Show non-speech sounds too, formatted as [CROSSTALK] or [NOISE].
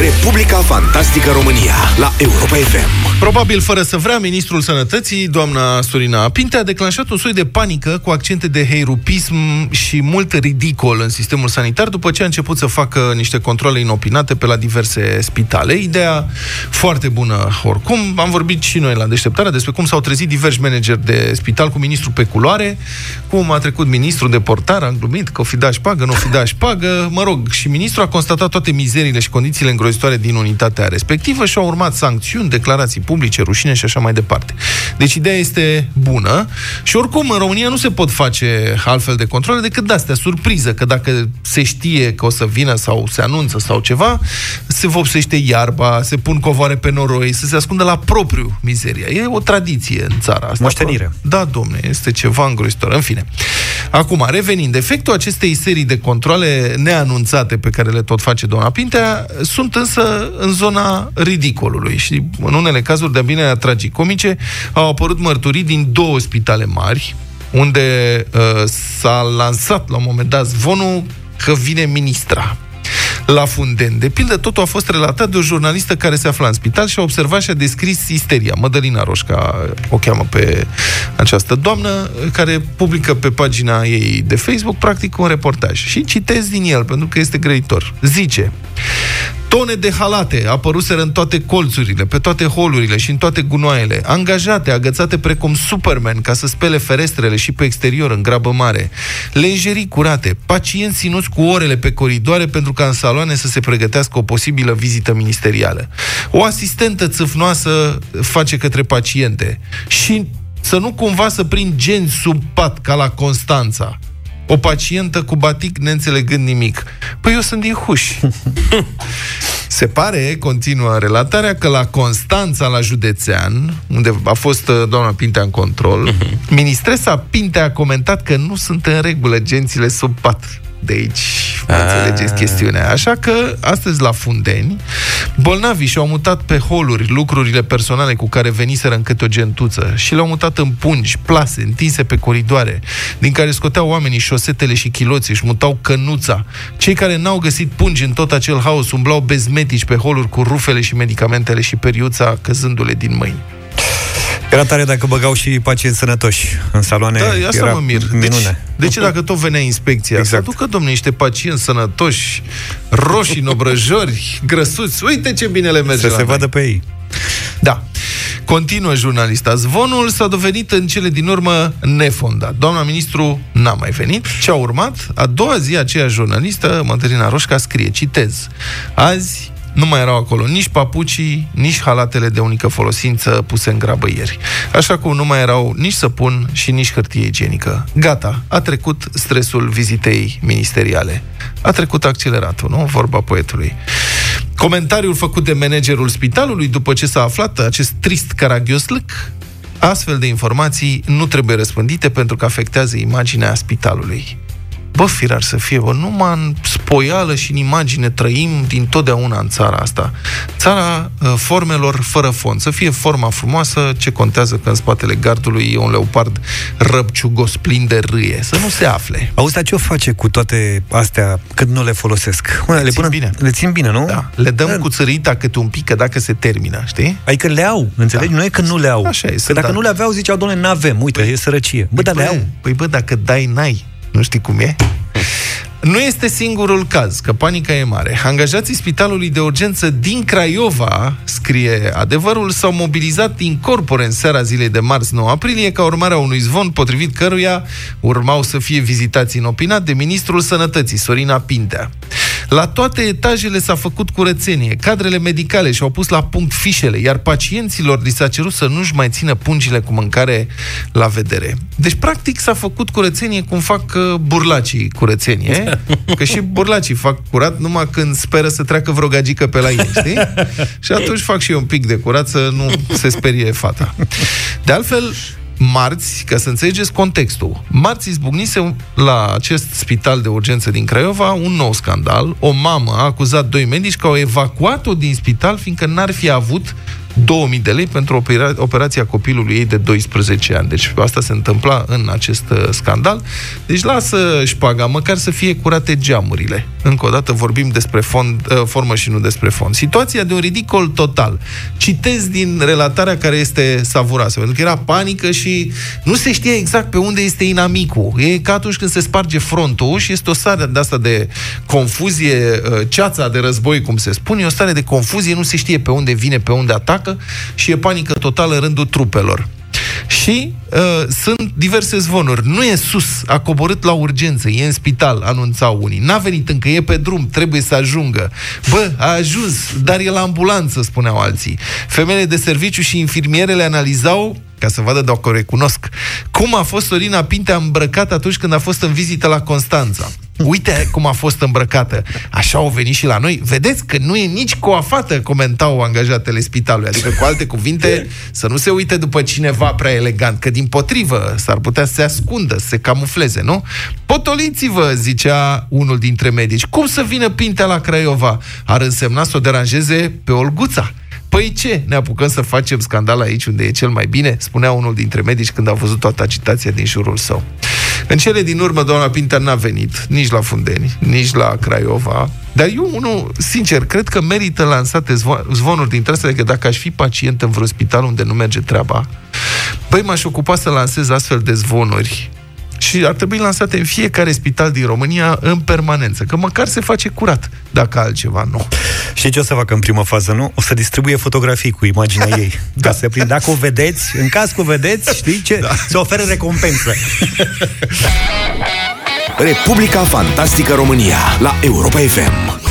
Republica Fantastică România la Europa FM. Probabil fără să vrea, ministrul sănătății, doamna Sorina Pinte, a declanșat un soi de panică cu accente de heirupism și mult ridicol în sistemul sanitar după ce a început să facă niște controle inopinate pe la diverse spitale. Ideea foarte bună oricum. Am vorbit și noi la deșteptarea despre cum s-au trezit diversi manageri de spital cu ministrul pe culoare, cum a trecut ministrul de portar, am glumit că o fi dași șpagă, nu o fi dași șpagă, mă rog, și ministrul a constatat toate mizerile și condițiile îngrozitoare din unitatea respectivă și au urmat sancțiuni, declarații publice, rușine și așa mai departe. Deci ideea este bună și oricum în România nu se pot face altfel de controle decât de-astea, surpriză, că dacă se știe că o să vină sau se anunță sau ceva, se vopsește iarba, se pun covoare pe noroi, să se ascundă la propriu mizeria. E o tradiție în țara asta. Moștenire. Da, domne, este ceva îngrozitor. În fine. Acum, revenind, efectul acestei serii de controle neanunțate pe care le tot face doamna Pintea sunt însă în zona ridicolului și în unele cazuri de bine tragicomice au apărut mărturii din două spitale mari unde uh, s-a lansat la un moment dat zvonul că vine ministra la Funden. De pildă, totul a fost relatat de o jurnalistă care se afla în spital și a observat și a descris isteria. Mădălina Roșca o cheamă pe această doamnă, care publică pe pagina ei de Facebook, practic, un reportaj. Și citez din el, pentru că este grăitor. Zice, Tone de halate apăruseră în toate colțurile, pe toate holurile și în toate gunoaiele, angajate, agățate precum Superman ca să spele ferestrele și pe exterior în grabă mare, lenjerii curate, pacienți ținuți cu orele pe coridoare pentru ca în saloane să se pregătească o posibilă vizită ministerială. O asistentă țâfnoasă face către paciente și să nu cumva să prind gen sub pat ca la Constanța o pacientă cu batic neînțelegând nimic. Păi eu sunt din Huș. [LAUGHS] Se pare, continuă relatarea, că la Constanța, la județean, unde a fost uh, doamna Pintea în control, uh-huh. ministresa Pintea a comentat că nu sunt în regulă gențile sub pat de aici vă înțelegeți Ah. chestiunea. Așa că, astăzi la Fundeni, bolnavii și-au mutat pe holuri lucrurile personale cu care veniseră în câte o gentuță și le-au mutat în pungi, plase, întinse pe coridoare, din care scoteau oamenii șosetele și chiloții, își mutau cănuța. Cei care n-au găsit pungi în tot acel haos umblau bezmetici pe holuri cu rufele și medicamentele și periuța căzându-le din mâini. Era tare dacă băgau și pacienți sănătoși în saloane. Da, asta era mă mir. Deci, Minune. de ce dacă tot venea inspecția exact. Exact. să aducă, domne, niște pacienți sănătoși, roșii, nobrăjori, grăsuți, uite ce bine le merge Să la se noi. vadă pe ei. Da. Continuă jurnalista. Zvonul s-a dovedit în cele din urmă nefondat. Doamna ministru n-a mai venit. Ce a urmat? A doua zi, aceea jurnalistă, Mădălina Roșca, scrie, citez, Azi nu mai erau acolo nici papucii, nici halatele de unică folosință puse în grabă ieri. Așa cum nu mai erau nici săpun și nici hârtie igienică. Gata, a trecut stresul vizitei ministeriale. A trecut acceleratul, nu? Vorba poetului. Comentariul făcut de managerul spitalului după ce s-a aflat acest trist caragioslâc, astfel de informații nu trebuie răspândite pentru că afectează imaginea spitalului. Bă, firar să fie, bă, numai în spoială și în imagine trăim din totdeauna în țara asta. Țara uh, formelor fără fond. Să fie forma frumoasă, ce contează că în spatele gardului e un leopard răbciugos, plin de râie. Să nu se afle. Auzi, dar ce o face cu toate astea când nu le folosesc? Mă, le, țin bine. Le țin bine, nu? Da. Le dăm Da. cu țărita câte un pic, că dacă se termină, știi? Adică le au, înțelegi? Da. Nu e că nu le au. Așa e, că sunt, dacă da. nu le aveau, ziceau, doamne, n-avem, uite, e sărăcie. Bă, dar le au. Păi bă, dacă dai, n-ai. Nu știi cum e? Nu este singurul caz, că panica e mare. Angajații Spitalului de Urgență din Craiova, scrie adevărul, s-au mobilizat din corpore în seara zilei de marți 9 aprilie ca urmare a unui zvon potrivit căruia urmau să fie vizitați inopinat de Ministrul Sănătății, Sorina Pintea. La toate etajele s-a făcut curățenie, cadrele medicale și-au pus la punct fișele, iar pacienților li s-a cerut să nu-și mai țină pungile cu mâncare la vedere. Deci, practic, s-a făcut curățenie cum fac uh, burlacii curățenie, [LAUGHS] că și burlacii fac curat numai când speră să treacă vreo gagică pe la ei, știi? [LAUGHS] Și atunci fac și eu un pic de curat să nu se sperie fata. De altfel, marți, ca să înțelegeți contextul, marți izbucnise la acest spital de urgență din Craiova un nou scandal. O mamă a acuzat doi medici că au evacuat-o din spital fiindcă n-ar fi avut 2000 de lei pentru opera- operația copilului ei de 12 ani. Deci asta se întâmpla în acest uh, scandal. Deci lasă șpaga, măcar să fie curate geamurile. Încă o dată vorbim despre fond, uh, formă și nu despre fond. Situația de un ridicol total. Citez din relatarea care este savuroasă, pentru că era panică și nu se știe exact pe unde este inamicul. E ca atunci când se sparge frontul și este o stare de asta de confuzie, uh, ceața de război, cum se spune, e o stare de confuzie, nu se știe pe unde vine, pe unde atacă și e panică totală în rândul trupelor. Și uh, sunt diverse zvonuri. Nu e sus, a coborât la urgență, e în spital, anunțau unii. N-a venit încă, e pe drum, trebuie să ajungă. Bă, a ajuns, dar e la ambulanță, spuneau alții. Femeile de serviciu și infirmierele analizau ca să vadă dacă o recunosc. Cum a fost Sorina Pintea îmbrăcată atunci când a fost în vizită la Constanța? Uite cum a fost îmbrăcată. Așa au venit și la noi. Vedeți că nu e nici coafată, comentau angajatele spitalului. Adică, cu alte cuvinte, să nu se uite după cineva prea elegant, că din potrivă s-ar putea să se ascundă, să se camufleze, nu? Potoliți-vă, zicea unul dintre medici. Cum să vină Pintea la Craiova? Ar însemna să o deranjeze pe Olguța. Păi ce? Ne apucăm să facem scandal aici unde e cel mai bine? Spunea unul dintre medici când a văzut toată agitația din jurul său. În cele din urmă, doamna Pintea n-a venit nici la Fundeni, nici la Craiova, dar eu, unul, sincer, cred că merită lansate zvonuri dintre astea, că dacă aș fi pacient în vreun spital unde nu merge treaba, băi, m-aș ocupa să lansez astfel de zvonuri și ar trebui lansate în fiecare spital din România în permanență, că măcar se face curat, dacă altceva nu. Și ce o să facă în primă fază, nu? O să distribuie fotografii cu imaginea [LAUGHS] ei. da. Ca să prind. Dacă o vedeți, în caz că o vedeți, știi ce? Da. Se oferă recompensă. Republica Fantastică România la Europa FM.